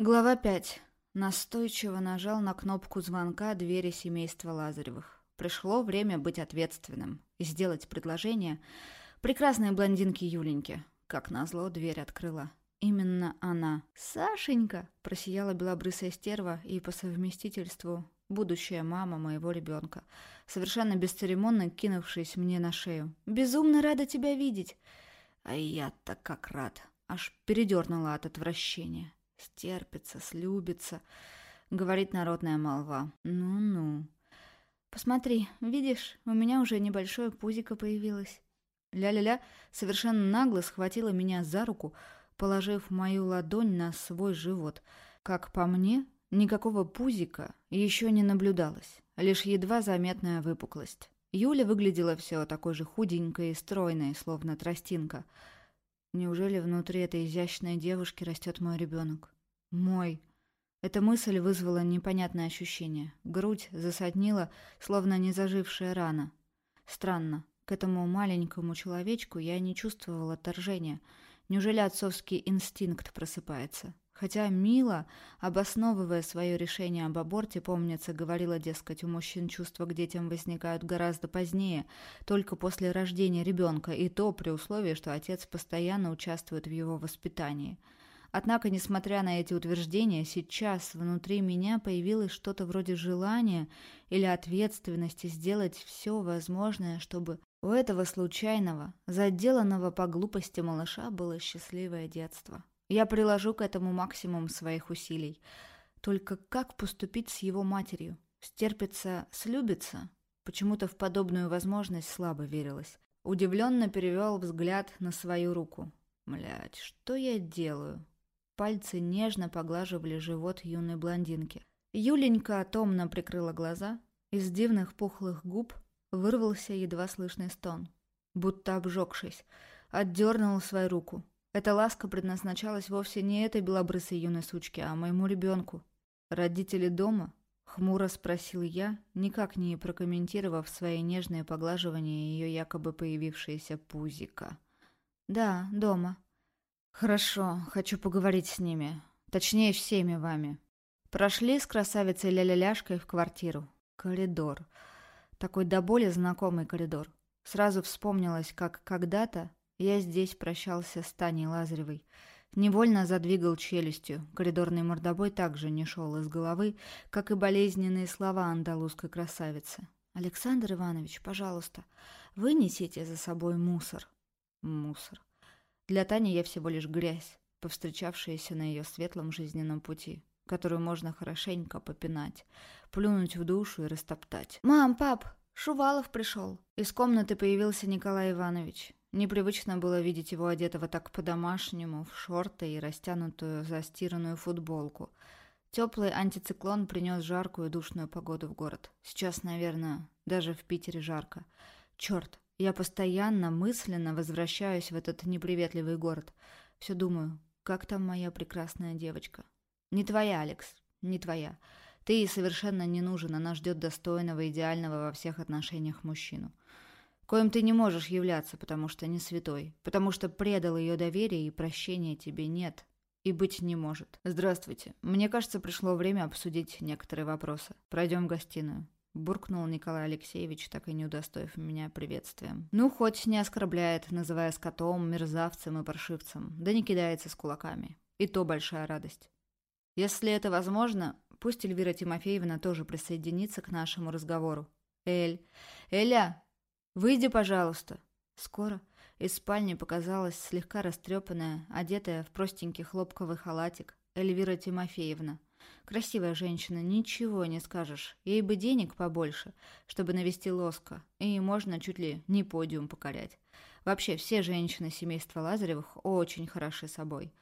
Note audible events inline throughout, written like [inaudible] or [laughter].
Глава 5. Настойчиво нажал на кнопку звонка двери семейства Лазаревых. Пришло время быть ответственным и сделать предложение прекрасной блондинке Юленьке. Как назло, дверь открыла. Именно она. «Сашенька!» – просияла белобрысая стерва и по совместительству будущая мама моего ребенка, совершенно бесцеремонно кинувшись мне на шею. «Безумно рада тебя видеть!» А я-то как рад. Аж передернула от отвращения. Стерпится, слюбится, говорит народная молва. Ну-ну. Посмотри, видишь, у меня уже небольшое пузико появилось. Ля-ля-ля совершенно нагло схватила меня за руку, положив мою ладонь на свой живот. Как по мне, никакого пузика еще не наблюдалось, лишь едва заметная выпуклость. Юля выглядела все такой же худенькой и стройной, словно тростинка — Неужели внутри этой изящной девушки растет мой ребенок? Мой. Эта мысль вызвала непонятное ощущение. Грудь засаднила, словно незажившая рана. Странно. К этому маленькому человечку я не чувствовала отторжения. Неужели отцовский инстинкт просыпается? Хотя Мила, обосновывая свое решение об аборте, помнится, говорила, дескать, у мужчин чувства к детям возникают гораздо позднее, только после рождения ребенка, и то при условии, что отец постоянно участвует в его воспитании. Однако, несмотря на эти утверждения, сейчас внутри меня появилось что-то вроде желания или ответственности сделать все возможное, чтобы у этого случайного, заделанного по глупости малыша было счастливое детство. Я приложу к этому максимум своих усилий. Только как поступить с его матерью? Стерпится, слюбится? Почему-то в подобную возможность слабо верилось. Удивленно перевел взгляд на свою руку. Млять, что я делаю? Пальцы нежно поглаживали живот юной блондинки. Юленька томно прикрыла глаза. Из дивных пухлых губ вырвался едва слышный стон. Будто обжегшись, отдернул свою руку. Эта ласка предназначалась вовсе не этой белобрысой юной сучке, а моему ребенку. «Родители дома?» — хмуро спросил я, никак не прокомментировав свои нежные поглаживания ее якобы появившееся пузика. «Да, дома». «Хорошо, хочу поговорить с ними. Точнее, всеми вами». Прошли с красавицей Ля-Ля-Ляшкой в квартиру. Коридор. Такой до боли знакомый коридор. Сразу вспомнилось, как когда-то я здесь прощался с Таней Лазаревой. Невольно задвигал челюстью. Коридорный мордобой также не шел из головы, как и болезненные слова андалузской красавицы. «Александр Иванович, пожалуйста, вынесите за собой мусор». Мусор. Для Тани я всего лишь грязь, повстречавшаяся на ее светлом жизненном пути, которую можно хорошенько попинать, плюнуть в душу и растоптать. «Мам, пап, Шувалов пришел». Из комнаты появился Николай Иванович. Непривычно было видеть его одетого так по-домашнему, в шорты и растянутую застиранную футболку. Теплый антициклон принес жаркую душную погоду в город. Сейчас, наверное, даже в Питере жарко. Черт, я постоянно мысленно возвращаюсь в этот неприветливый город. Все думаю, как там моя прекрасная девочка? Не твоя, Алекс, не твоя. Ты ей совершенно не нужен, она ждет достойного, идеального во всех отношениях мужчину коим ты не можешь являться, потому что не святой, потому что предал ее доверие и прощения тебе нет и быть не может. Здравствуйте. Мне кажется, пришло время обсудить некоторые вопросы. Пройдем в гостиную. Буркнул Николай Алексеевич, так и не удостоив меня приветствием. Ну, хоть не оскорбляет, называя скотом, мерзавцем и паршивцем, да не кидается с кулаками. И то большая радость. Если это возможно, пусть Эльвира Тимофеевна тоже присоединится к нашему разговору. Эль, Эля, «Выйди, пожалуйста». Скоро из спальни показалась слегка растрепанная, одетая в простенький хлопковый халатик, Эльвира Тимофеевна. Красивая женщина, ничего не скажешь. Ей бы денег побольше, чтобы навести лоска, и можно чуть ли не подиум покорять. Вообще, все женщины семейства Лазаревых очень хороши собой.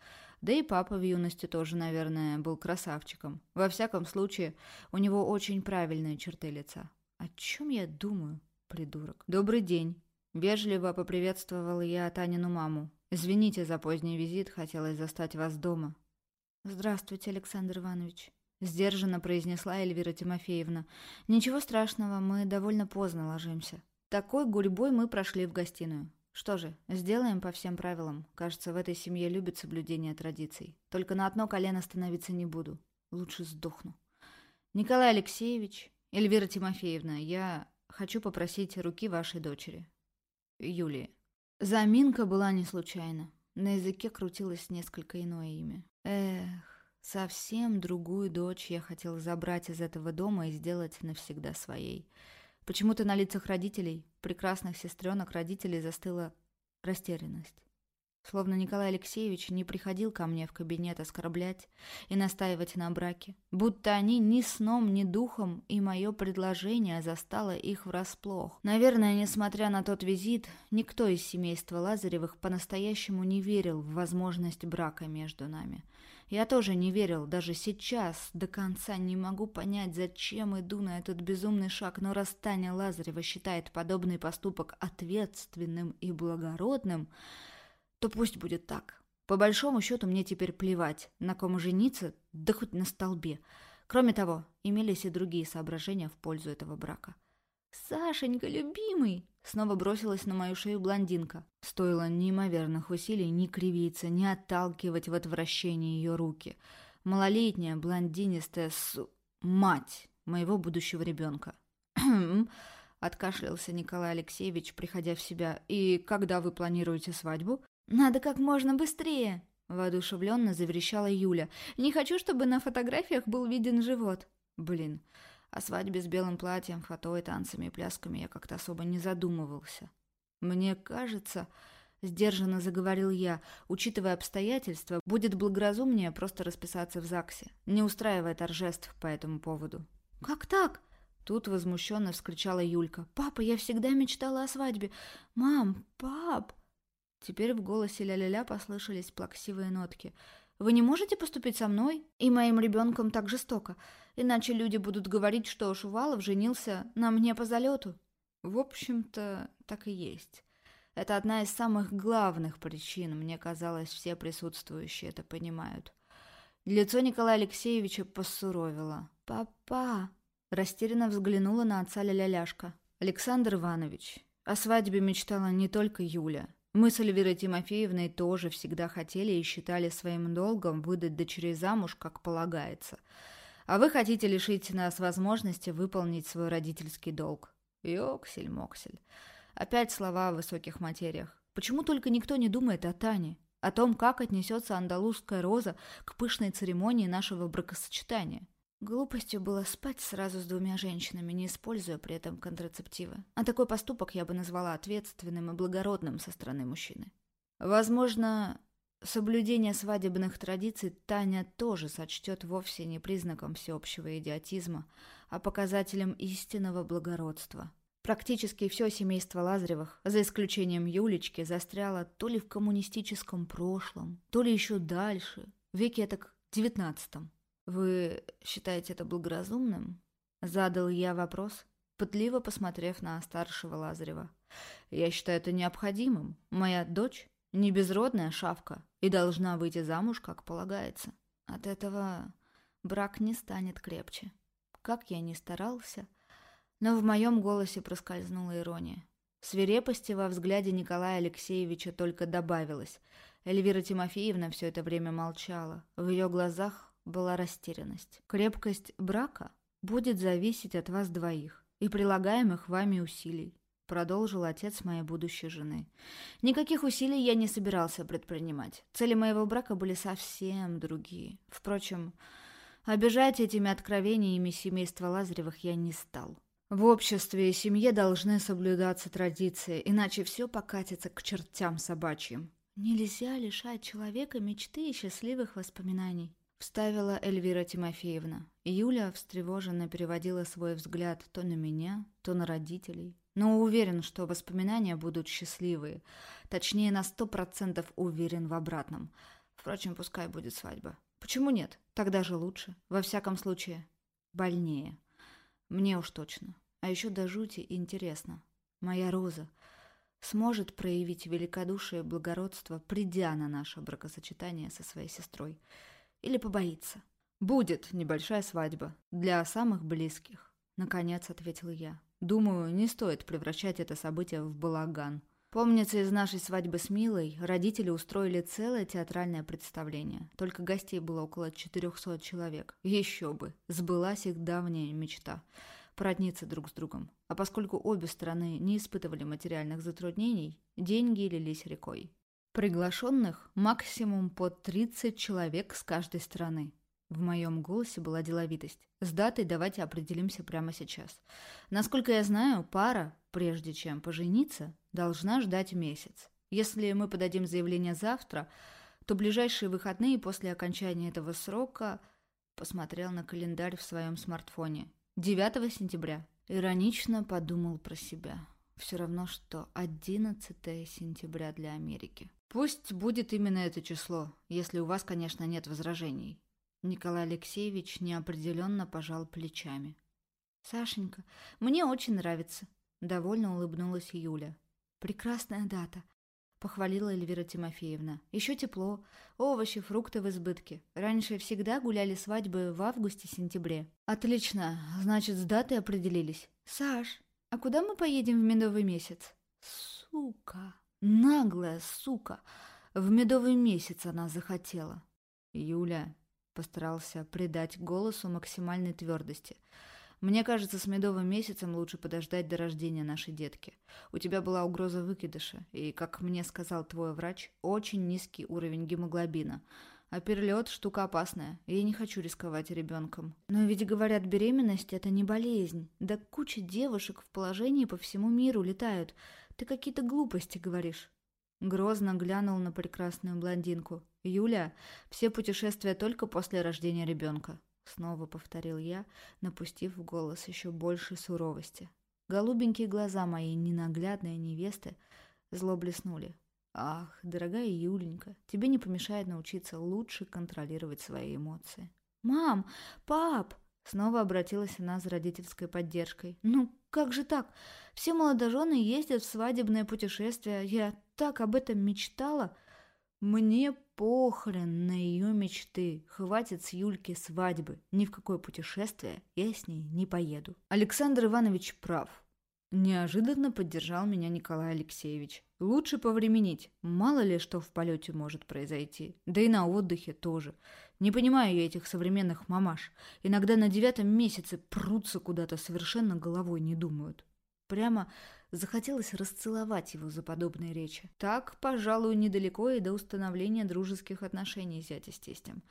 Да и папа в юности тоже, наверное, был красавчиком. Во всяком случае, у него очень правильные черты лица. О чем я думаю? Придурок. «Добрый день!» Вежливо поприветствовал я Танину маму. «Извините за поздний визит, хотелось застать вас дома». «Здравствуйте, Александр Иванович», — сдержанно произнесла Эльвира Тимофеевна. «Ничего страшного, мы довольно поздно ложимся». Такой гурьбой мы прошли в гостиную. Что же, сделаем по всем правилам. Кажется, в этой семье любят соблюдение традиций. Только на одно колено становиться не буду. Лучше сдохну. Николай Алексеевич, Эльвира Тимофеевна, я хочу попросить руки вашей дочери. Юлии. Заминка была не случайна. На языке крутилось несколько иное имя. Эх, совсем другую дочь я хотел забрать из этого дома и сделать навсегда своей. Почему-то на лицах родителей, прекрасных сестренок родителей, застыла растерянность. Словно Николай Алексеевич не приходил ко мне в кабинет оскорблять и настаивать на браке. Будто они ни сном, ни духом, и мое предложение застало их врасплох. Наверное, несмотря на тот визит, никто из семейства Лазаревых по-настоящему не верил в возможность брака между нами. Я тоже не верил, даже сейчас до конца не могу понять, зачем иду на этот безумный шаг, но раз Таня Лазарева считает подобный поступок ответственным и благородным, то пусть будет так. По большому счету мне теперь плевать, на ком жениться, да хоть на столбе. Кроме того, имелись и другие соображения в пользу этого брака. «Сашенька, любимый!» Снова бросилась на мою шею блондинка. Стоило неимоверных усилий не кривиться, не отталкивать в отвращении ее руки. Малолетняя, блондинистая с... мать моего будущего ребенка. Откашлялся Николай Алексеевич, приходя в себя. «И когда вы планируете свадьбу?» «Надо как можно быстрее!» Воодушевленно заверещала Юля. «Не хочу, чтобы на фотографиях был виден живот». «Блин, о свадьбе с белым платьем, фатой, танцами и плясками я как-то особо не задумывался. Мне кажется, сдержанно заговорил я, учитывая обстоятельства, будет благоразумнее просто расписаться в ЗАГСе, не устраивая торжеств по этому поводу. «Как так?» Тут возмущенно вскричала Юлька. «Папа, я всегда мечтала о свадьбе. Мам, пап!» Теперь в голосе ля-ля-ля послышались плаксивые нотки. «Вы не можете поступить со мной и моим ребенком так жестоко? Иначе люди будут говорить, что Шувалов женился на мне по залету. В общем-то, так и есть. Это одна из самых главных причин, мне казалось, все присутствующие это понимают. Лицо Николая Алексеевича посуровило. «Папа!» Растерянно взглянула на отца Ляляшка. «Александр Иванович, о свадьбе мечтала не только Юля. Мы с Эльвирой Тимофеевной тоже всегда хотели и считали своим долгом выдать дочерей замуж, как полагается. А вы хотите лишить нас возможности выполнить свой родительский долг. Йоксель-моксель. Опять слова о высоких материях. Почему только никто не думает о Тане? О том, как отнесется андалузская роза к пышной церемонии нашего бракосочетания? Глупостью было спать сразу с двумя женщинами, не используя при этом контрацептивы. А такой поступок я бы назвала ответственным и благородным со стороны мужчины. Возможно, Соблюдение свадебных традиций Таня тоже сочтет вовсе не признаком всеобщего идиотизма, а показателем истинного благородства. Практически все семейство Лазаревых, за исключением Юлечки, застряло то ли в коммунистическом прошлом, то ли еще дальше, в веке так девятнадцатом. «Вы считаете это благоразумным?» Задал я вопрос, пытливо посмотрев на старшего Лазарева. «Я считаю это необходимым. Моя дочь не безродная шавка и должна выйти замуж, как полагается. От этого брак не станет крепче. Как я ни старался, но в моем голосе проскользнула ирония. Свирепости во взгляде Николая Алексеевича только добавилось. Эльвира Тимофеевна все это время молчала. В ее глазах была растерянность. Крепкость брака будет зависеть от вас двоих и прилагаемых вами усилий продолжил отец моей будущей жены. Никаких усилий я не собирался предпринимать. Цели моего брака были совсем другие. Впрочем, обижать этими откровениями семейства Лазаревых я не стал. В обществе и семье должны соблюдаться традиции, иначе все покатится к чертям собачьим. Нельзя лишать человека мечты и счастливых воспоминаний. Вставила Эльвира Тимофеевна. Юля встревоженно переводила свой взгляд то на меня, то на родителей, но уверен, что воспоминания будут счастливые. Точнее, на сто процентов уверен в обратном. Впрочем, пускай будет свадьба. Почему нет? Тогда же лучше. Во всяком случае, больнее. Мне уж точно. А еще до жути интересно. Моя Роза сможет проявить великодушие и благородство, придя на наше бракосочетание со своей сестрой. Или побоится. Будет небольшая свадьба для самых близких. Наконец ответил я. Думаю, не стоит превращать это событие в балаган. Помнится, из нашей свадьбы с Милой родители устроили целое театральное представление. Только гостей было около 400 человек. Еще бы, сбылась их давняя мечта – породниться друг с другом. А поскольку обе стороны не испытывали материальных затруднений, деньги лились рекой. Приглашенных максимум по 30 человек с каждой стороны. В моем голосе была деловитость. С датой давайте определимся прямо сейчас. Насколько я знаю, пара, прежде чем пожениться, должна ждать месяц. Если мы подадим заявление завтра, то ближайшие выходные после окончания этого срока посмотрел на календарь в своем смартфоне. 9 сентября. Иронично подумал про себя. Все равно, что 11 сентября для Америки. Пусть будет именно это число, если у вас, конечно, нет возражений. Николай Алексеевич неопределенно пожал плечами. «Сашенька, мне очень нравится», — довольно улыбнулась Юля. «Прекрасная дата», — похвалила Эльвира Тимофеевна. «Еще тепло, овощи, фрукты в избытке. Раньше всегда гуляли свадьбы в августе-сентябре». «Отлично, значит, с датой определились». «Саш, а куда мы поедем в медовый месяц?» «Сука, наглая сука, в медовый месяц она захотела». «Юля, Постарался придать голосу максимальной твердости. «Мне кажется, с медовым месяцем лучше подождать до рождения нашей детки. У тебя была угроза выкидыша, и, как мне сказал твой врач, очень низкий уровень гемоглобина. А перелет – штука опасная, и я не хочу рисковать ребенком. Но ведь, говорят, беременность – это не болезнь. Да куча девушек в положении по всему миру летают. Ты какие-то глупости говоришь». Грозно глянул на прекрасную блондинку. «Юля, все путешествия только после рождения ребенка», — снова повторил я, напустив в голос еще больше суровости. Голубенькие глаза моей ненаглядной невесты зло блеснули. «Ах, дорогая Юленька, тебе не помешает научиться лучше контролировать свои эмоции». «Мам! Пап!» Снова обратилась она с родительской поддержкой. «Ну, как же так? Все молодожены ездят в свадебное путешествие. Я так об этом мечтала. Мне похрен на ее мечты. Хватит с Юльки свадьбы. Ни в какое путешествие я с ней не поеду. Александр Иванович прав. Неожиданно поддержал меня Николай Алексеевич. Лучше повременить. Мало ли что в полете может произойти. Да и на отдыхе тоже. Не понимаю я этих современных мамаш. Иногда на девятом месяце прутся куда-то, совершенно головой не думают. Прямо захотелось расцеловать его за подобные речи. Так, пожалуй, недалеко и до установления дружеских отношений зятя с тестем.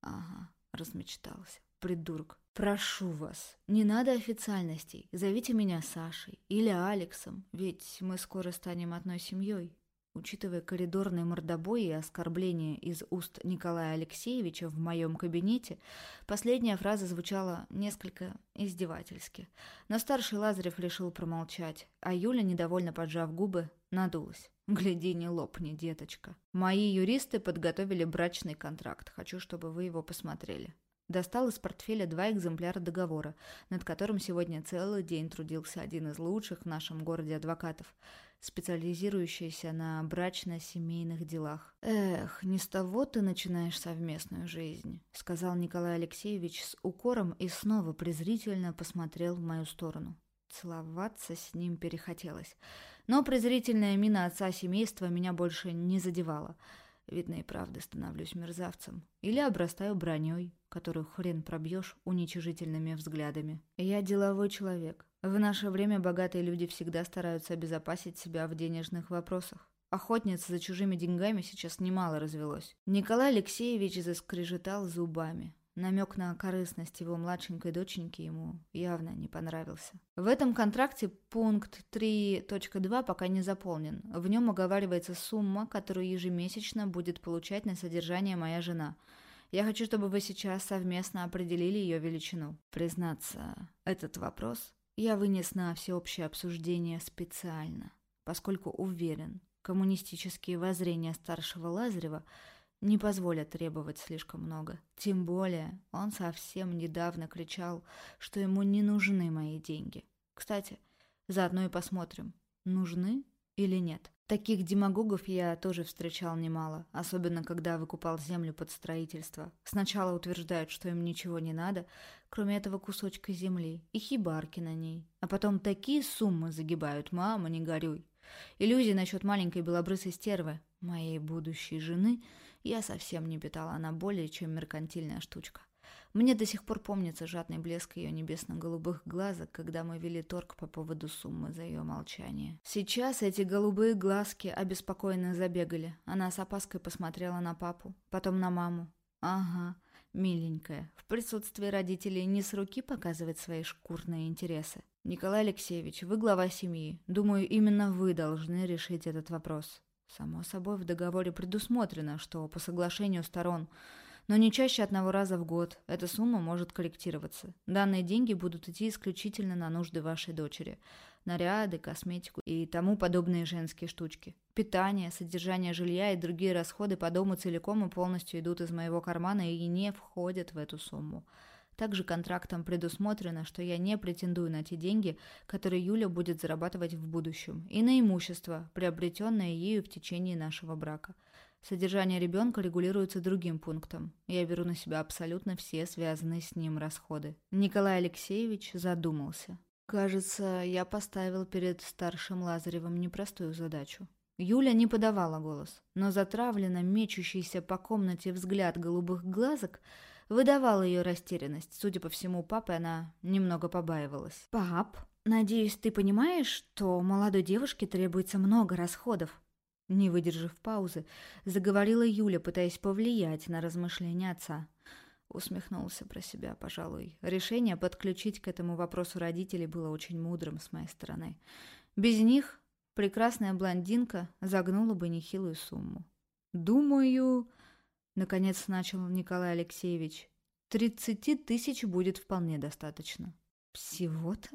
Ага, размечтался. Придурок. Прошу вас, не надо официальностей. Зовите меня Сашей или Алексом, ведь мы скоро станем одной семьей. Учитывая коридорный мордобой и оскорбление из уст Николая Алексеевича в моем кабинете, последняя фраза звучала несколько издевательски. Но старший Лазарев решил промолчать, а Юля, недовольно поджав губы, надулась. «Гляди, не лопни, деточка. Мои юристы подготовили брачный контракт. Хочу, чтобы вы его посмотрели». Достал из портфеля два экземпляра договора, над которым сегодня целый день трудился один из лучших в нашем городе адвокатов – специализирующаяся на брачно-семейных делах. «Эх, не с того ты начинаешь совместную жизнь», — сказал Николай Алексеевич с укором и снова презрительно посмотрел в мою сторону. Целоваться с ним перехотелось. Но презрительная мина отца семейства меня больше не задевала. Видно и правда становлюсь мерзавцем. Или обрастаю броней, которую хрен пробьешь уничижительными взглядами. Я деловой человек, в наше время богатые люди всегда стараются обезопасить себя в денежных вопросах. Охотниц за чужими деньгами сейчас немало развелось. Николай Алексеевич заскрежетал зубами. Намек на корыстность его младшенькой доченьки ему явно не понравился. В этом контракте пункт 3.2 пока не заполнен. В нем оговаривается сумма, которую ежемесячно будет получать на содержание моя жена. Я хочу, чтобы вы сейчас совместно определили ее величину. Признаться, этот вопрос я вынес на всеобщее обсуждение специально, поскольку уверен, коммунистические воззрения старшего Лазарева не позволят требовать слишком много. Тем более он совсем недавно кричал, что ему не нужны мои деньги. Кстати, заодно и посмотрим, нужны или нет. Таких демагогов я тоже встречал немало, особенно когда выкупал землю под строительство. Сначала утверждают, что им ничего не надо, кроме этого кусочка земли и хибарки на ней. А потом такие суммы загибают, мама, не горюй. Иллюзий насчет маленькой белобрысой стервы, моей будущей жены, я совсем не питала, она более чем меркантильная штучка. Мне до сих пор помнится жадный блеск ее небесно-голубых глазок, когда мы вели торг по поводу суммы за ее молчание. Сейчас эти голубые глазки обеспокоенно забегали. Она с опаской посмотрела на папу, потом на маму. Ага, миленькая, в присутствии родителей не с руки показывать свои шкурные интересы. Николай Алексеевич, вы глава семьи. Думаю, именно вы должны решить этот вопрос. Само собой, в договоре предусмотрено, что по соглашению сторон но не чаще одного раза в год. Эта сумма может корректироваться. Данные деньги будут идти исключительно на нужды вашей дочери. Наряды, косметику и тому подобные женские штучки. Питание, содержание жилья и другие расходы по дому целиком и полностью идут из моего кармана и не входят в эту сумму. Также контрактом предусмотрено, что я не претендую на те деньги, которые Юля будет зарабатывать в будущем, и на имущество, приобретенное ею в течение нашего брака. Содержание ребенка регулируется другим пунктом. Я беру на себя абсолютно все связанные с ним расходы. Николай Алексеевич задумался. Кажется, я поставил перед старшим Лазаревым непростую задачу. Юля не подавала голос, но затравленно мечущийся по комнате взгляд голубых глазок выдавал ее растерянность. Судя по всему, папы она немного побаивалась. «Пап, надеюсь, ты понимаешь, что молодой девушке требуется много расходов?» Не выдержав паузы, заговорила Юля, пытаясь повлиять на размышления отца. Усмехнулся про себя, пожалуй. Решение подключить к этому вопросу родителей было очень мудрым с моей стороны. Без них прекрасная блондинка загнула бы нехилую сумму. «Думаю...» — наконец начал Николай Алексеевич. «Тридцати тысяч будет вполне достаточно». «Всего-то?»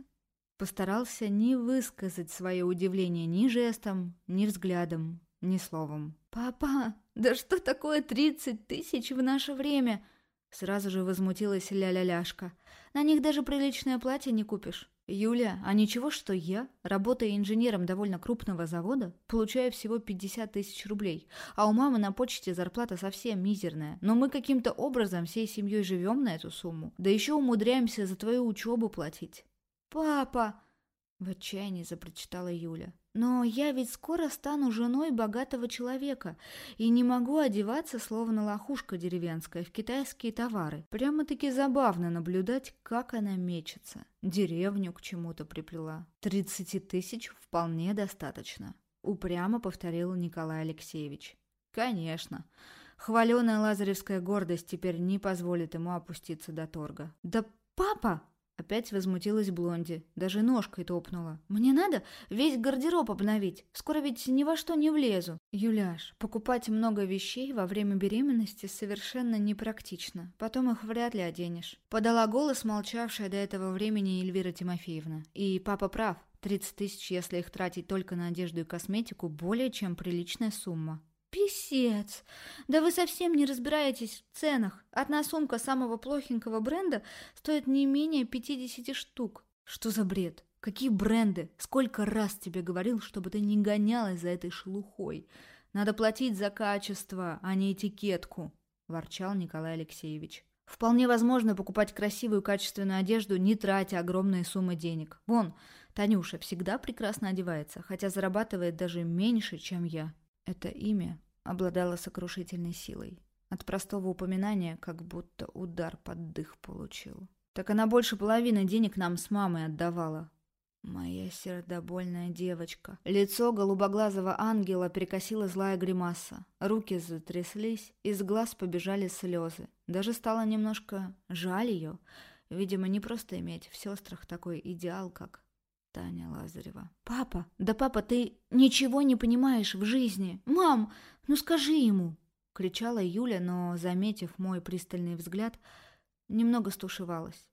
Постарался не высказать свое удивление ни жестом, ни взглядом, ни словом. «Папа, да что такое тридцать тысяч в наше время?» Сразу же возмутилась ля-ля-ляшка. «На них даже приличное платье не купишь». «Юля, а ничего, что я, работая инженером довольно крупного завода, получаю всего 50 тысяч рублей, а у мамы на почте зарплата совсем мизерная, но мы каким-то образом всей семьей живем на эту сумму, да еще умудряемся за твою учебу платить». «Папа!» — в отчаянии запрочитала Юля. «Но я ведь скоро стану женой богатого человека и не могу одеваться, словно лохушка деревенская, в китайские товары. Прямо-таки забавно наблюдать, как она мечется. Деревню к чему-то приплела. Тридцати тысяч вполне достаточно», — упрямо повторил Николай Алексеевич. «Конечно». Хваленая лазаревская гордость теперь не позволит ему опуститься до торга. «Да папа!» Опять возмутилась Блонди, даже ножкой топнула. «Мне надо весь гардероб обновить, скоро ведь ни во что не влезу». «Юляш, покупать много вещей во время беременности совершенно непрактично, потом их вряд ли оденешь». Подала голос молчавшая до этого времени Эльвира Тимофеевна. И папа прав, 30 тысяч, если их тратить только на одежду и косметику, более чем приличная сумма. «Писец! Да вы совсем не разбираетесь в ценах. Одна сумка самого плохенького бренда стоит не менее 50 штук. Что за бред? Какие бренды? Сколько раз тебе говорил, чтобы ты не гонялась за этой шелухой? Надо платить за качество, а не этикетку», – ворчал Николай Алексеевич. «Вполне возможно покупать красивую качественную одежду, не тратя огромные суммы денег. Вон, Танюша всегда прекрасно одевается, хотя зарабатывает даже меньше, чем я». Это имя обладало сокрушительной силой. От простого упоминания как будто удар под дых получил. Так она больше половины денег нам с мамой отдавала. Моя сердобольная девочка. Лицо голубоглазого ангела перекосила злая гримаса. Руки затряслись, из глаз побежали слезы. Даже стало немножко жаль ее. Видимо, не просто иметь в сестрах такой идеал, как Таня Лазарева. «Папа, да папа, ты ничего не понимаешь в жизни! Мам, ну скажи ему!» Кричала Юля, но, заметив мой пристальный взгляд, немного стушевалась.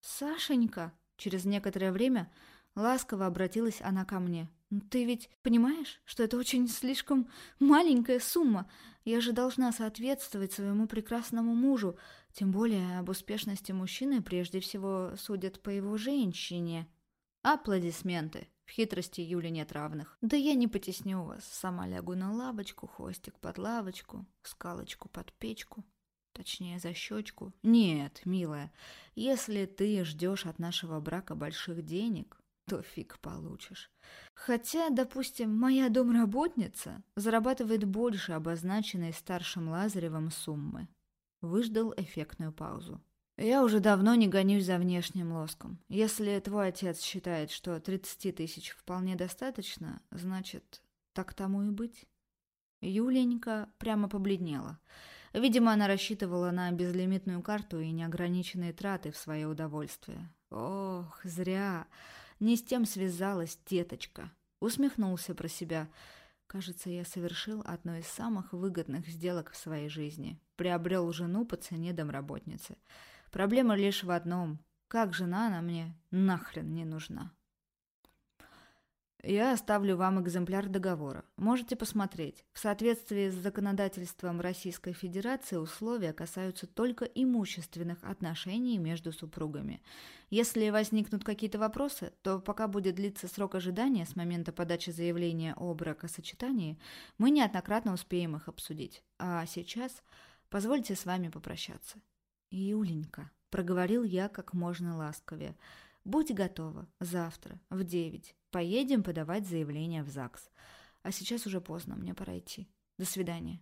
«Сашенька!» Через некоторое время ласково обратилась она ко мне. «Ну, «Ты ведь понимаешь, что это очень слишком маленькая сумма? Я же должна соответствовать своему прекрасному мужу, тем более об успешности мужчины прежде всего судят по его женщине». Аплодисменты. В хитрости Юли нет равных. Да я не потесню вас. Сама лягу на лавочку, хвостик под лавочку, скалочку под печку. Точнее, за щечку. Нет, милая, если ты ждешь от нашего брака больших денег, то фиг получишь. Хотя, допустим, моя домработница зарабатывает больше обозначенной старшим Лазаревым суммы. Выждал эффектную паузу. Я уже давно не гонюсь за внешним лоском. Если твой отец считает, что 30 тысяч вполне достаточно, значит, так тому и быть. Юленька прямо побледнела. Видимо, она рассчитывала на безлимитную карту и неограниченные траты в свое удовольствие. Ох, зря. Не с тем связалась деточка. Усмехнулся про себя. Кажется, я совершил одну из самых выгодных сделок в своей жизни. Приобрел жену по цене домработницы. Проблема лишь в одном. Как жена она мне нахрен не нужна. Я оставлю вам экземпляр договора. Можете посмотреть. В соответствии с законодательством Российской Федерации условия касаются только имущественных отношений между супругами. Если возникнут какие-то вопросы, то пока будет длиться срок ожидания с момента подачи заявления о бракосочетании, мы неоднократно успеем их обсудить. А сейчас позвольте с вами попрощаться. «Юленька», — проговорил я как можно ласковее, — «будь готова. Завтра, в девять. Поедем подавать заявление в ЗАГС. А сейчас уже поздно, мне пора идти. До свидания».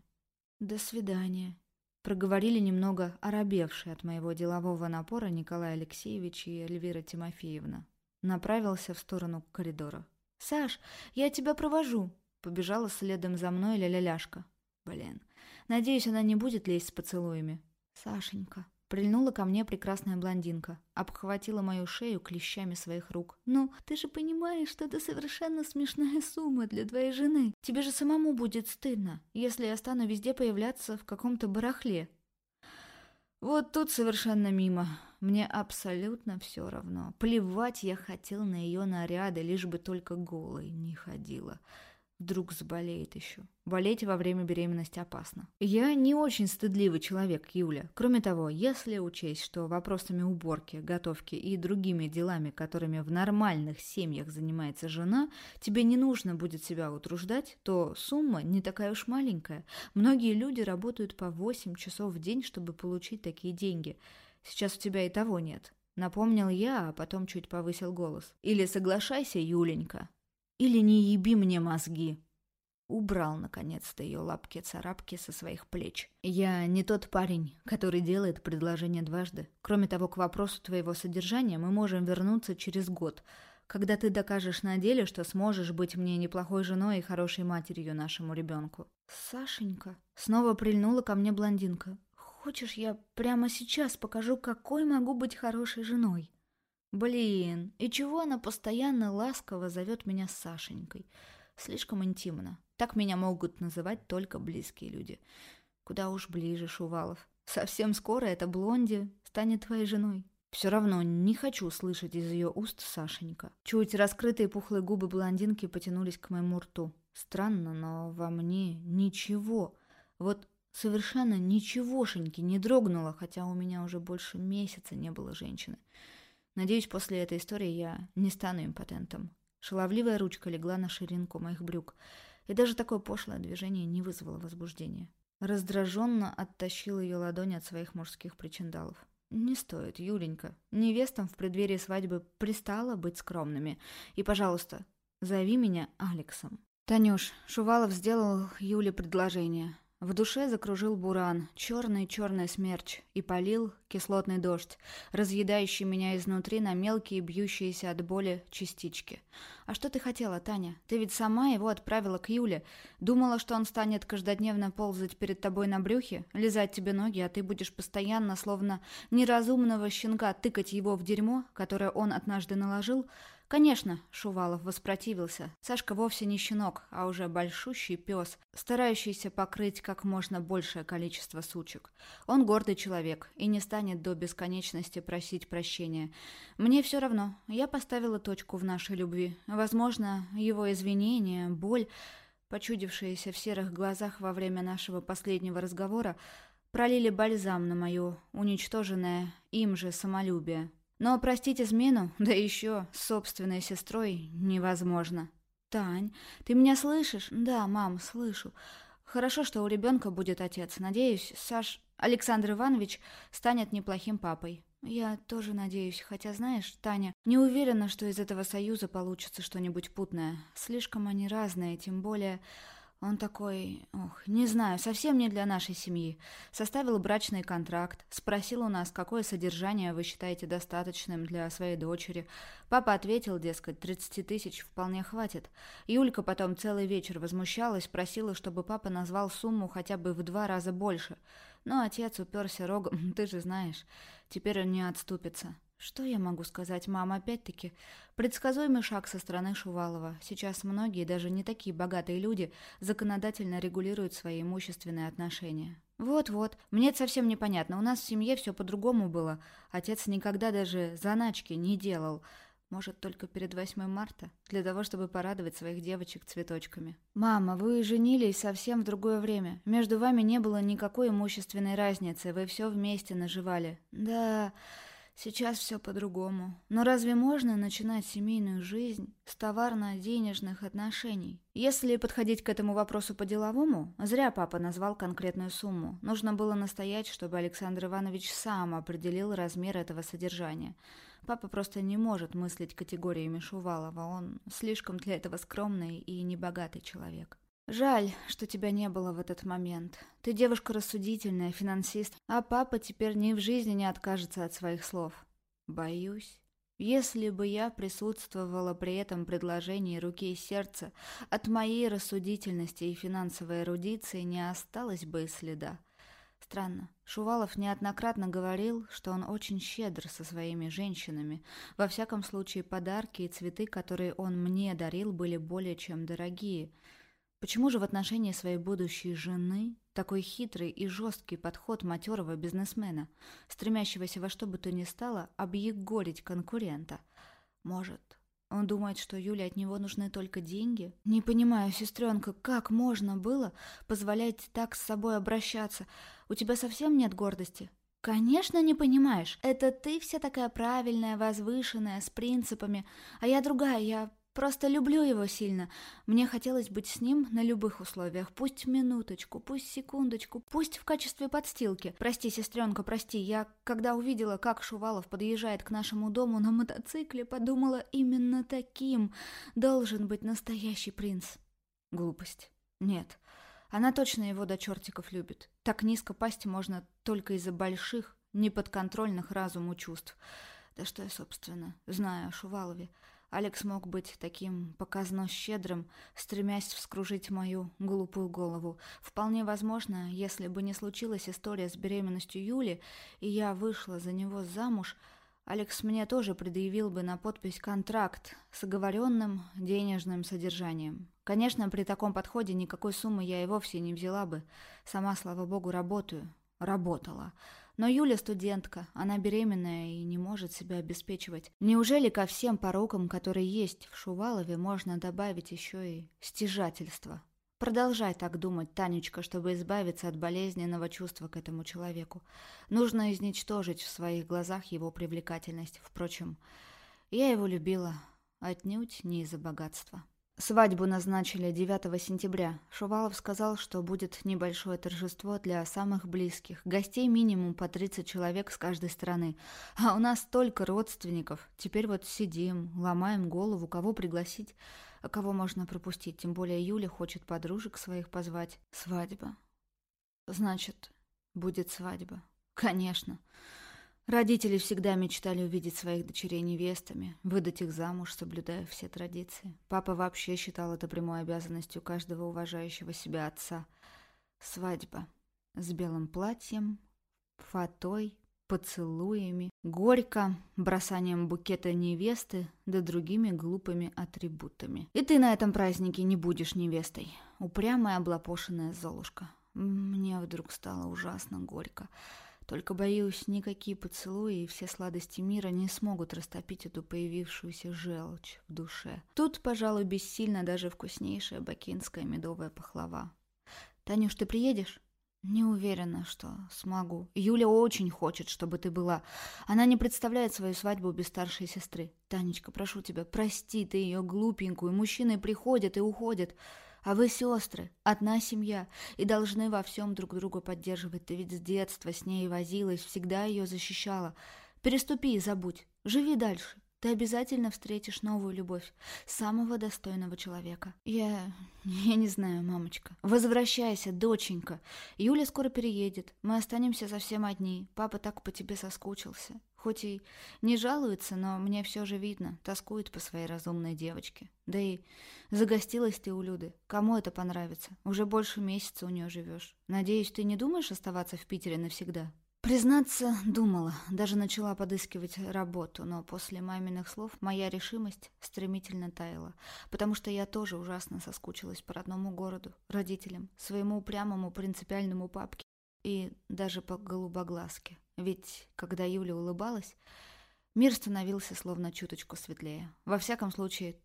«До свидания», — проговорили немного оробевшие от моего делового напора Николай Алексеевич и Эльвира Тимофеевна. Направился в сторону коридора. «Саш, я тебя провожу!» Побежала следом за мной ля-ля-ляшка. Блин, надеюсь, она не будет лезть с поцелуями. «Сашенька», Прильнула ко мне прекрасная блондинка, обхватила мою шею клещами своих рук. «Ну, ты же понимаешь, что это совершенно смешная сумма для твоей жены. Тебе же самому будет стыдно, если я стану везде появляться в каком-то барахле». Вот тут совершенно мимо. Мне абсолютно все равно. Плевать я хотел на ее наряды, лишь бы только голой не ходила. Вдруг заболеет еще. Болеть во время беременности опасно. Я не очень стыдливый человек, Юля. Кроме того, если учесть, что вопросами уборки, готовки и другими делами, которыми в нормальных семьях занимается жена, тебе не нужно будет себя утруждать, то сумма не такая уж маленькая. Многие люди работают по 8 часов в день, чтобы получить такие деньги. Сейчас у тебя и того нет. Напомнил я, а потом чуть повысил голос. Или соглашайся, Юленька, или не еби мне мозги. Убрал, наконец-то, ее лапки-царапки со своих плеч. Я не тот парень, который делает предложение дважды. Кроме того, к вопросу твоего содержания мы можем вернуться через год, когда ты докажешь на деле, что сможешь быть мне неплохой женой и хорошей матерью нашему ребенку. Сашенька. Снова прильнула ко мне блондинка. Хочешь, я прямо сейчас покажу, какой могу быть хорошей женой? Блин, и чего она постоянно ласково зовет меня Сашенькой? Слишком интимно. Так меня могут называть только близкие люди. Куда уж ближе, Шувалов. Совсем скоро эта блонди станет твоей женой. Все равно не хочу слышать из ее уст Сашенька. Чуть раскрытые пухлые губы блондинки потянулись к моему рту. Странно, но во мне ничего. Вот совершенно ничегошеньки не дрогнуло, хотя у меня уже больше месяца не было женщины. Надеюсь, после этой истории я не стану импотентом. Шаловливая ручка легла на ширинку моих брюк, и даже такое пошлое движение не вызвало возбуждения. Раздраженно оттащил ее ладонь от своих мужских причиндалов. «Не стоит, Юленька. Невестам в преддверии свадьбы пристало быть скромными. И, пожалуйста, зови меня Алексом». Танюш, Шувалов сделал Юле предложение. В душе закружил буран, черный-черный смерч, и полил кислотный дождь, разъедающий меня изнутри на мелкие, бьющиеся от боли частички. «А что ты хотела, Таня? Ты ведь сама его отправила к Юле. Думала, что он станет каждодневно ползать перед тобой на брюхе, лизать тебе ноги, а ты будешь постоянно, словно неразумного щенка, тыкать его в дерьмо, которое он однажды наложил?» Конечно, Шувалов воспротивился. Сашка вовсе не щенок, а уже большущий пес, старающийся покрыть как можно большее количество сучек. Он гордый человек и не станет до бесконечности просить прощения. Мне все равно, я поставила точку в нашей любви. Возможно, его извинения, боль, почудившиеся в серых глазах во время нашего последнего разговора, пролили бальзам на мое уничтоженное им же самолюбие. Но простить измену, [laughs] да еще с собственной сестрой, невозможно. «Тань, ты меня слышишь?» «Да, мам, слышу. Хорошо, что у ребенка будет отец. Надеюсь, Саш... Александр Иванович станет неплохим папой. Я тоже надеюсь, хотя, знаешь, Таня, не уверена, что из этого союза получится что-нибудь путное. Слишком они разные, тем более... Он такой, ох, не знаю, совсем не для нашей семьи. Составил брачный контракт, спросил у нас, какое содержание вы считаете достаточным для своей дочери. Папа ответил, дескать, 30 тысяч вполне хватит. Юлька потом целый вечер возмущалась, просила, чтобы папа назвал сумму хотя бы в два раза больше. Но отец уперся рогом, [laughs] ты же знаешь, теперь он не отступится. Что я могу сказать, мам, опять-таки? Предсказуемый шаг со стороны Шувалова. Сейчас многие, даже не такие богатые люди, законодательно регулируют свои имущественные отношения. Вот-вот, мне это совсем непонятно. У нас в семье все по-другому было. Отец никогда даже заначки не делал. Может, только перед 8 марта? Для того, чтобы порадовать своих девочек цветочками. «Мама, вы женились совсем в другое время. Между вами не было никакой имущественной разницы. Вы все вместе наживали». «Да...» Сейчас все по-другому. Но разве можно начинать семейную жизнь с товарно-денежных отношений? Если подходить к этому вопросу по-деловому, зря папа назвал конкретную сумму. Нужно было настоять, чтобы Александр Иванович сам определил размер этого содержания. Папа просто не может мыслить категориями Шувалова, он слишком для этого скромный и небогатый человек. Жаль, что тебя не было в этот момент. Ты девушка рассудительная, финансист, а папа теперь ни в жизни не откажется от своих слов. Боюсь. Если бы я присутствовала при этом предложении руки и сердца, от моей рассудительности и финансовой эрудиции не осталось бы и следа. Странно. Шувалов неоднократно говорил, что он очень щедр со своими женщинами. Во всяком случае, подарки и цветы, которые он мне дарил, были более чем дорогие – Почему же в отношении своей будущей жены такой хитрый и жесткий подход матерого бизнесмена, стремящегося во что бы то ни стало объегорить конкурента? Может, он думает, что Юле от него нужны только деньги? Не понимаю, сестренка, как можно было позволять так с собой обращаться? У тебя совсем нет гордости? Конечно, не понимаешь. Это ты вся такая правильная, возвышенная, с принципами, а я другая, я Просто люблю его сильно. Мне хотелось быть с ним на любых условиях. Пусть минуточку, пусть секундочку, пусть в качестве подстилки. Прости, сестренка, прости. Я, когда увидела, как Шувалов подъезжает к нашему дому на мотоцикле, подумала, именно таким должен быть настоящий принц. Глупость. Нет. Она точно его до чертиков любит. Так низко пасть можно только из-за больших, неподконтрольных разуму чувств. Да что я, собственно, знаю о Шувалове. Алекс мог быть таким показно щедрым, стремясь вскружить мою глупую голову. Вполне возможно, если бы не случилась история с беременностью Юли, и я вышла за него замуж, Алекс мне тоже предъявил бы на подпись контракт с оговоренным денежным содержанием. Конечно, при таком подходе никакой суммы я и вовсе не взяла бы. Сама, слава богу, работаю. Работала. Но Юля студентка, она беременная и не может себя обеспечивать. Неужели ко всем порокам, которые есть в Шувалове, можно добавить еще и стяжательство? Продолжай так думать, Танечка, чтобы избавиться от болезненного чувства к этому человеку. Нужно изничтожить в своих глазах его привлекательность. Впрочем, я его любила отнюдь не из-за богатства. Свадьбу назначили 9 сентября. Шувалов сказал, что будет небольшое торжество для самых близких. Гостей минимум по 30 человек с каждой стороны. А у нас столько родственников. Теперь вот сидим, ломаем голову, кого пригласить, а кого можно пропустить. Тем более Юля хочет подружек своих позвать. Свадьба. Значит, будет свадьба. Конечно. Родители всегда мечтали увидеть своих дочерей невестами, выдать их замуж, соблюдая все традиции. Папа вообще считал это прямой обязанностью каждого уважающего себя отца. Свадьба. С белым платьем, фатой, поцелуями, горько, бросанием букета невесты да другими глупыми атрибутами. И ты на этом празднике не будешь невестой. Упрямая облапошенная Золушка. Мне вдруг стало ужасно горько. Только, боюсь, никакие поцелуи и все сладости мира не смогут растопить эту появившуюся желчь в душе. Тут, пожалуй, бессильно даже вкуснейшая бакинская медовая пахлава. «Танюш, ты приедешь?» «Не уверена, что смогу. Юля очень хочет, чтобы ты была. Она не представляет свою свадьбу без старшей сестры. Танечка, прошу тебя, прости ты ее глупенькую. Мужчины приходят и уходят. А вы сестры, одна семья, и должны во всем друг друга поддерживать. Ты ведь с детства с ней возилась, всегда ее защищала. Переступи и забудь. Живи дальше. Ты обязательно встретишь новую любовь, самого достойного человека. Я... я не знаю, мамочка. Возвращайся, доченька. Юля скоро переедет. Мы останемся совсем одни. Папа так по тебе соскучился. Хоть и не жалуется, но мне все же видно, тоскует по своей разумной девочке. Да и загостилась ты у Люды. Кому это понравится? Уже больше месяца у нее живешь. Надеюсь, ты не думаешь оставаться в Питере навсегда? Признаться, думала, даже начала подыскивать работу, но после маминых слов моя решимость стремительно таяла, потому что я тоже ужасно соскучилась по родному городу, родителям, своему упрямому принципиальному папке и даже по голубоглазке. Ведь, когда Юля улыбалась, мир становился словно чуточку светлее. Во всяком случае,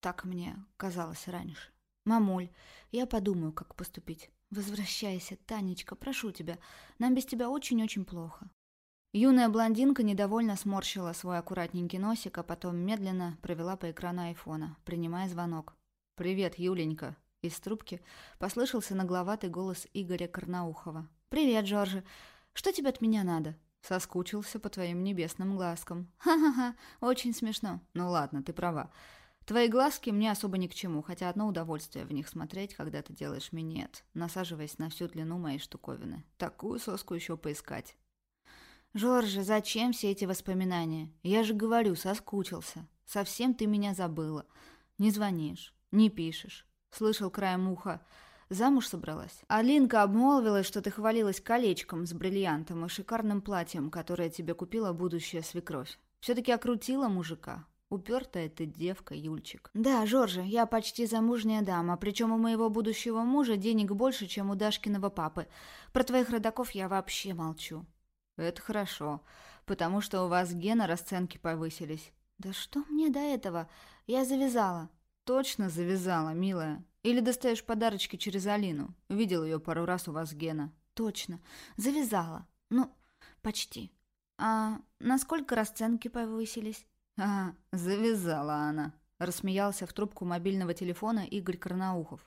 так мне казалось раньше. «Мамуль, я подумаю, как поступить. Возвращайся, Танечка, прошу тебя. Нам без тебя очень-очень плохо». Юная блондинка недовольно сморщила свой аккуратненький носик, а потом медленно провела по экрану айфона, принимая звонок. «Привет, Юленька!» Из трубки послышался нагловатый голос Игоря Карнаухова. «Привет, Джорджи! Что тебе от меня надо?» «Соскучился по твоим небесным глазкам». «Ха-ха-ха, очень смешно». «Ну ладно, ты права. Твои глазки мне особо ни к чему, хотя одно удовольствие в них смотреть, когда ты делаешь минет, насаживаясь на всю длину моей штуковины. Такую соску еще поискать. Жоржа, зачем все эти воспоминания? Я же говорю, соскучился. Совсем ты меня забыла. Не звонишь, не пишешь. Слышал краем уха. Замуж собралась? Алинка обмолвилась, что ты хвалилась колечком с бриллиантом и шикарным платьем, которое тебе купила будущая свекровь. Все-таки окрутила мужика. Упертая ты девка, Юльчик. Да, Жоржа, я почти замужняя дама, причем у моего будущего мужа денег больше, чем у Дашкиного папы. Про твоих родаков я вообще молчу. Это хорошо, потому что у вас гена расценки повысились. Да что мне до этого? Я завязала. Точно завязала, милая. Или достаешь подарочки через Алину. Видел ее пару раз у вас Гена. Точно. Завязала. Ну, почти. А насколько расценки повысились? «А, завязала она», — рассмеялся в трубку мобильного телефона Игорь Карнаухов.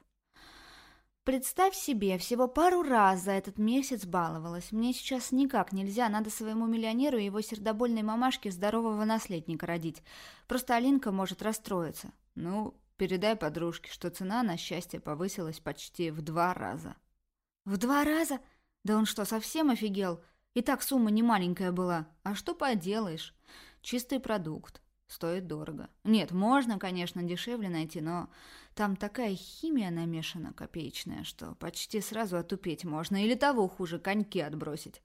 «Представь себе, всего пару раз за этот месяц баловалась. Мне сейчас никак нельзя, надо своему миллионеру и его сердобольной мамашке здорового наследника родить. Просто Алинка может расстроиться. Ну, передай подружке, что цена на счастье повысилась почти в два раза». «В два раза? Да он что, совсем офигел? И так сумма не маленькая была. А что поделаешь?» Чистый продукт. Стоит дорого. Нет, можно, конечно, дешевле найти, но там такая химия намешана копеечная, что почти сразу отупеть можно, или того хуже, коньки отбросить.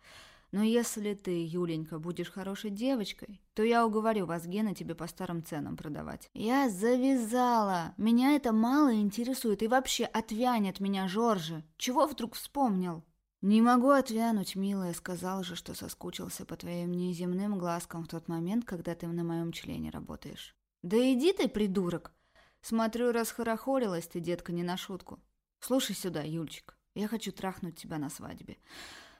Но если ты, Юленька, будешь хорошей девочкой, то я уговорю вас Гена тебе по старым ценам продавать. Я завязала. Меня это мало интересует и вообще отвянет меня Жоржи. Чего вдруг вспомнил? «Не могу отвянуть, милая, сказал же, что соскучился по твоим неземным глазкам в тот момент, когда ты на моем члене работаешь». «Да иди ты, придурок!» «Смотрю, расхорохорилась ты, детка, не на шутку. Слушай сюда, Юльчик, я хочу трахнуть тебя на свадьбе.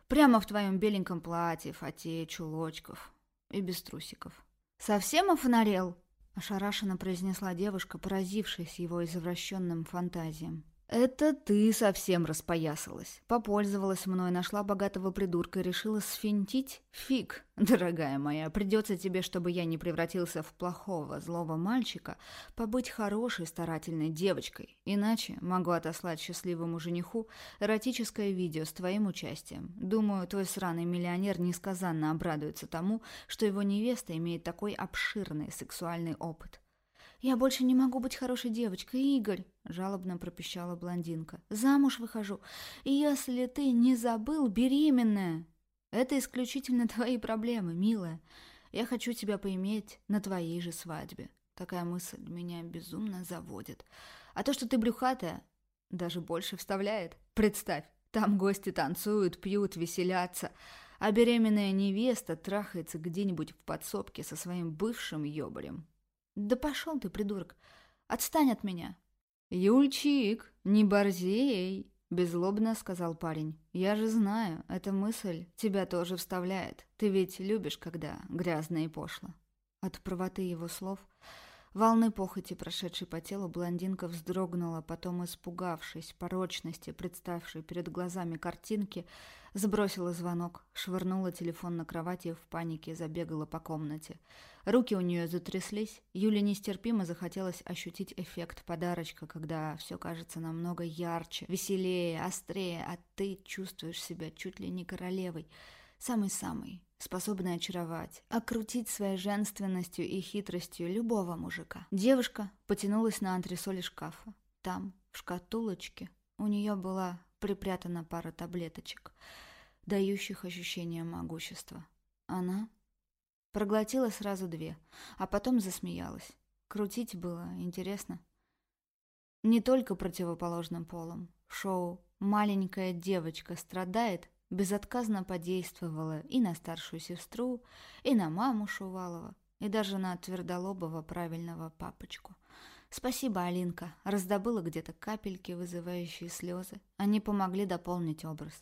Прямо в твоем беленьком платье, фате, чулочков и без трусиков». «Совсем офонарел?» – ошарашенно произнесла девушка, поразившись его извращенным фантазиям. «Это ты совсем распоясалась. Попользовалась мной, нашла богатого придурка и решила сфинтить? Фиг, дорогая моя, придется тебе, чтобы я не превратился в плохого, злого мальчика, побыть хорошей, старательной девочкой. Иначе могу отослать счастливому жениху эротическое видео с твоим участием. Думаю, твой сраный миллионер несказанно обрадуется тому, что его невеста имеет такой обширный сексуальный опыт. «Я больше не могу быть хорошей девочкой, Игорь!» — жалобно пропищала блондинка. «Замуж выхожу. Если ты не забыл, беременная!» «Это исключительно твои проблемы, милая. Я хочу тебя поиметь на твоей же свадьбе. Такая мысль меня безумно заводит. А то, что ты брюхатая, даже больше вставляет. Представь, там гости танцуют, пьют, веселятся, а беременная невеста трахается где-нибудь в подсобке со своим бывшим ёбарем. «Да пошел ты, придурок! Отстань от меня!» «Юльчик, не борзей!» — беззлобно сказал парень. «Я же знаю, эта мысль тебя тоже вставляет. Ты ведь любишь, когда грязно и пошло». От правоты его слов Волны похоти, прошедшей по телу, блондинка вздрогнула, потом, испугавшись порочности, представшей перед глазами картинки, сбросила звонок, швырнула телефон на кровати и в панике забегала по комнате. Руки у нее затряслись, Юле нестерпимо захотелось ощутить эффект подарочка, когда все кажется намного ярче, веселее, острее, а ты чувствуешь себя чуть ли не королевой, самый-самый, способный очаровать, окрутить своей женственностью и хитростью любого мужика. Девушка потянулась на антресоли шкафа. Там, в шкатулочке, у нее была припрятана пара таблеточек, дающих ощущение могущества. Она проглотила сразу две, а потом засмеялась. Крутить было интересно. Не только противоположным полом. Шоу «Маленькая девочка страдает» безотказно подействовала и на старшую сестру, и на маму Шувалова, и даже на твердолобого правильного папочку. Спасибо, Алинка, раздобыла где-то капельки, вызывающие слезы. Они помогли дополнить образ.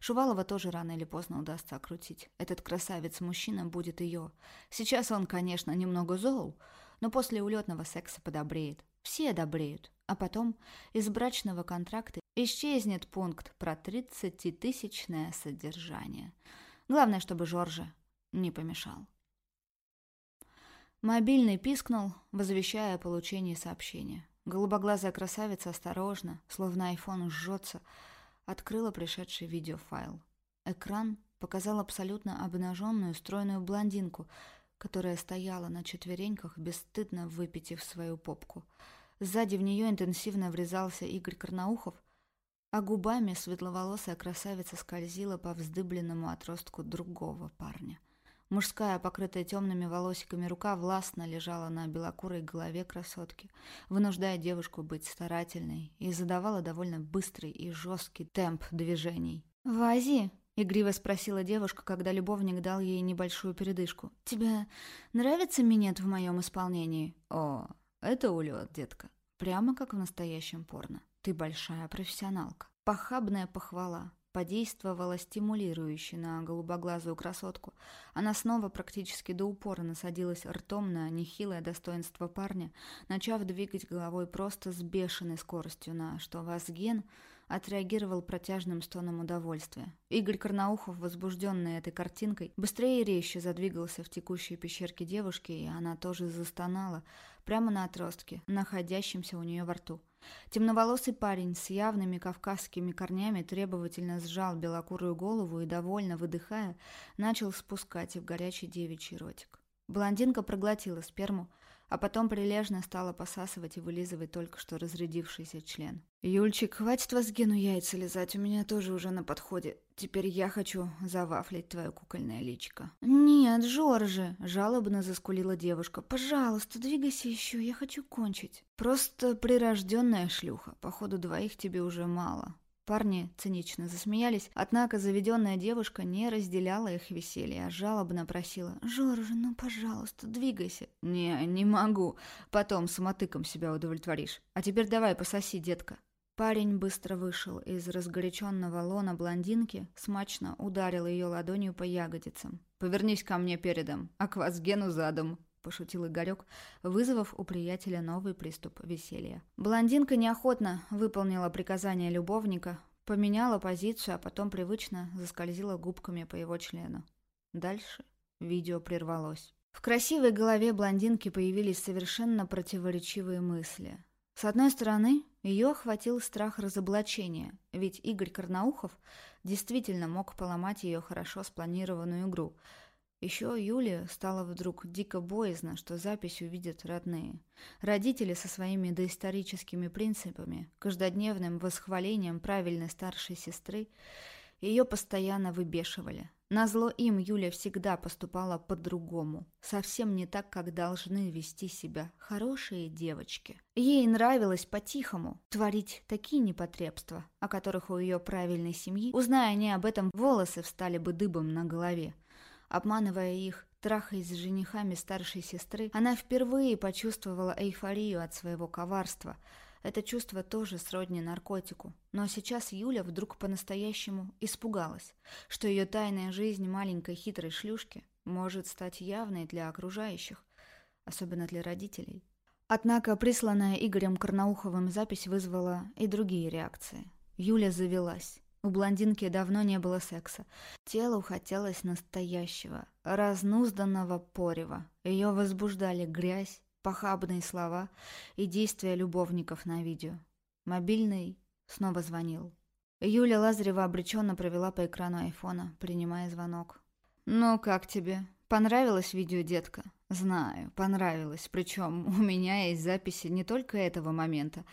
Шувалова тоже рано или поздно удастся окрутить. Этот красавец-мужчина будет ее. Сейчас он, конечно, немного зол, но после улетного секса подобреет. Все добреют. А потом из брачного контракта исчезнет пункт про 30-тысячное содержание. Главное, чтобы Жоржа не помешал. Мобильный пискнул, возвещая о получении сообщения. Голубоглазая красавица осторожно, словно айфон жжется, открыла пришедший видеофайл. Экран показал абсолютно обнаженную стройную блондинку, которая стояла на четвереньках, бесстыдно выпитив свою попку. Сзади в нее интенсивно врезался Игорь Карнаухов, а губами светловолосая красавица скользила по вздыбленному отростку другого парня. Мужская, покрытая темными волосиками рука, властно лежала на белокурой голове красотки, вынуждая девушку быть старательной, и задавала довольно быстрый и жесткий темп движений. «Вази!» — игриво спросила девушка, когда любовник дал ей небольшую передышку. «Тебе нравится минет в моем исполнении?» «О, это улет, детка. Прямо как в настоящем порно. Ты большая профессионалка». Похабная похвала подействовала стимулирующе на голубоглазую красотку. Она снова практически до упора насадилась ртом на нехилое достоинство парня, начав двигать головой просто с бешеной скоростью, на что Вазген отреагировал протяжным стоном удовольствия. Игорь Карнаухов, возбужденный этой картинкой, быстрее и резче задвигался в текущей пещерке девушки, и она тоже застонала, прямо на отростке, находящемся у нее во рту. Темноволосый парень с явными кавказскими корнями требовательно сжал белокурую голову и, довольно выдыхая, начал спускать в горячий девичий ротик. Блондинка проглотила сперму, а потом прилежно стала посасывать и вылизывать только что разрядившийся член. «Юльчик, хватит вас Гену яйца лизать, у меня тоже уже на подходе. Теперь я хочу завафлить твое кукольное личико». «Нет, Жоржи!» – жалобно заскулила девушка. «Пожалуйста, двигайся еще, я хочу кончить». «Просто прирожденная шлюха. Походу, двоих тебе уже мало». Парни цинично засмеялись, однако заведенная девушка не разделяла их веселье, а жалобно просила «Жоржа, ну, пожалуйста, двигайся». «Не, не могу. Потом самотыком себя удовлетворишь. А теперь давай пососи, детка». Парень быстро вышел из разгоряченного лона блондинки, смачно ударил ее ладонью по ягодицам. «Повернись ко мне передом, а к Гену задом», – пошутил Игорек, вызвав у приятеля новый приступ веселья. Блондинка неохотно выполнила приказание любовника, поменяла позицию, а потом привычно заскользила губками по его члену. Дальше видео прервалось. В красивой голове блондинки появились совершенно противоречивые мысли. С одной стороны, ее охватил страх разоблачения, ведь Игорь Карнаухов действительно мог поломать ее хорошо спланированную игру – еще Юле стало вдруг дико боязно, что запись увидят родные. Родители со своими доисторическими принципами, каждодневным восхвалением правильной старшей сестры, ее постоянно выбешивали. Назло им Юля всегда поступала по-другому, совсем не так, как должны вести себя хорошие девочки. Ей нравилось по-тихому творить такие непотребства, о которых у ее правильной семьи, узная они об этом, волосы встали бы дыбом на голове. Обманывая их, трахаясь с женихами старшей сестры, она впервые почувствовала эйфорию от своего коварства. Это чувство тоже сродни наркотику. Но сейчас Юля вдруг по-настоящему испугалась, что ее тайная жизнь маленькой хитрой шлюшки может стать явной для окружающих, особенно для родителей. Однако присланная Игорем Карнауховым запись вызвала и другие реакции. Юля завелась. У блондинки давно не было секса. Телу хотелось настоящего, разнузданного порева. Ее возбуждали грязь, похабные слова и действия любовников на видео. Мобильный снова звонил. Юля Лазарева обреченно провела по экрану айфона, принимая звонок. «Ну, как тебе? Понравилось видео, детка?» «Знаю, понравилось. Причем у меня есть записи не только этого момента,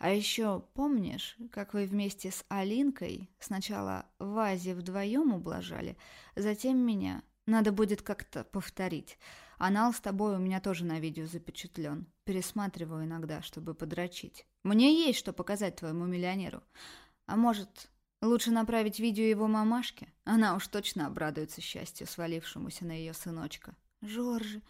а еще помнишь, как вы вместе с Алинкой сначала Вазе вдвоем ублажали, затем меня? Надо будет как-то повторить. Анал с тобой у меня тоже на видео запечатлен. Пересматриваю иногда, чтобы подрочить. Мне есть что показать твоему миллионеру. А может, лучше направить видео его мамашке? Она уж точно обрадуется счастью, свалившемуся на ее сыночка. Жоржи,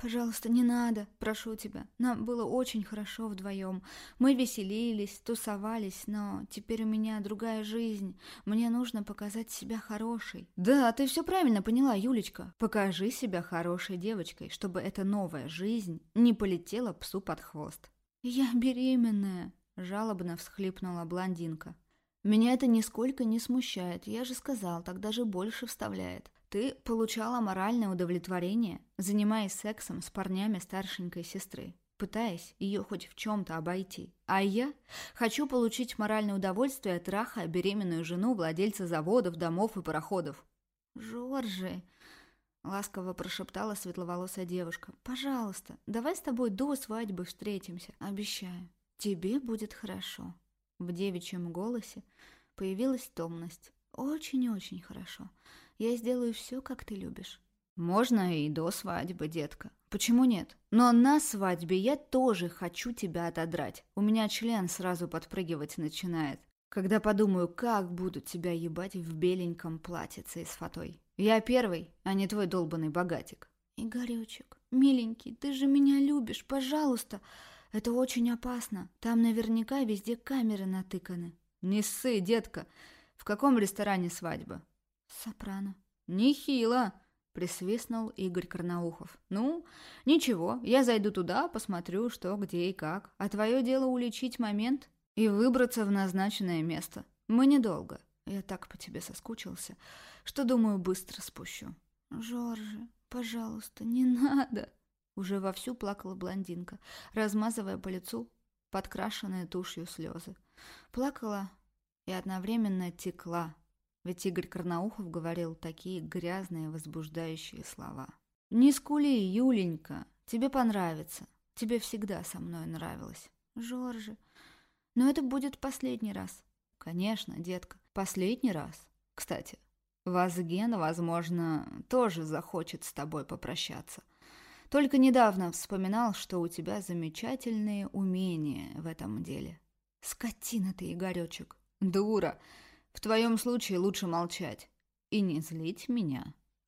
«Пожалуйста, не надо, прошу тебя. Нам было очень хорошо вдвоем. Мы веселились, тусовались, но теперь у меня другая жизнь. Мне нужно показать себя хорошей». «Да, ты все правильно поняла, Юлечка. Покажи себя хорошей девочкой, чтобы эта новая жизнь не полетела псу под хвост». «Я беременная», — жалобно всхлипнула блондинка. «Меня это нисколько не смущает. Я же сказал, так даже больше вставляет. Ты получала моральное удовлетворение, занимаясь сексом с парнями старшенькой сестры, пытаясь ее хоть в чем-то обойти. А я хочу получить моральное удовольствие, трахая беременную жену владельца заводов, домов и пароходов. «Жоржи!» — ласково прошептала светловолосая девушка. «Пожалуйста, давай с тобой до свадьбы встретимся. Обещаю, тебе будет хорошо». В девичьем голосе появилась томность. «Очень-очень хорошо. Я сделаю все, как ты любишь». «Можно и до свадьбы, детка. Почему нет? Но на свадьбе я тоже хочу тебя отодрать. У меня член сразу подпрыгивать начинает. Когда подумаю, как буду тебя ебать в беленьком платьице с фатой. Я первый, а не твой долбанный богатик». «Игоречек, миленький, ты же меня любишь, пожалуйста. Это очень опасно. Там наверняка везде камеры натыканы». «Не ссы, детка. В каком ресторане свадьба?» «Сопрано». «Нехило!» — присвистнул Игорь Карнаухов. «Ну, ничего, я зайду туда, посмотрю, что, где и как. А твое дело уличить момент и выбраться в назначенное место. Мы недолго. Я так по тебе соскучился, что, думаю, быстро спущу». «Жоржи, пожалуйста, не надо!» Уже вовсю плакала блондинка, размазывая по лицу подкрашенные тушью слезы. Плакала и одновременно текла, ведь Игорь Карнаухов говорил такие грязные, возбуждающие слова. «Не скули, Юленька, тебе понравится. Тебе всегда со мной нравилось. Жоржи, но это будет последний раз». «Конечно, детка, последний раз. Кстати, Вазген, возможно, тоже захочет с тобой попрощаться. Только недавно вспоминал, что у тебя замечательные умения в этом деле». «Скотина ты, Игоречек!» «Дура!» В твоем случае лучше молчать и не злить меня.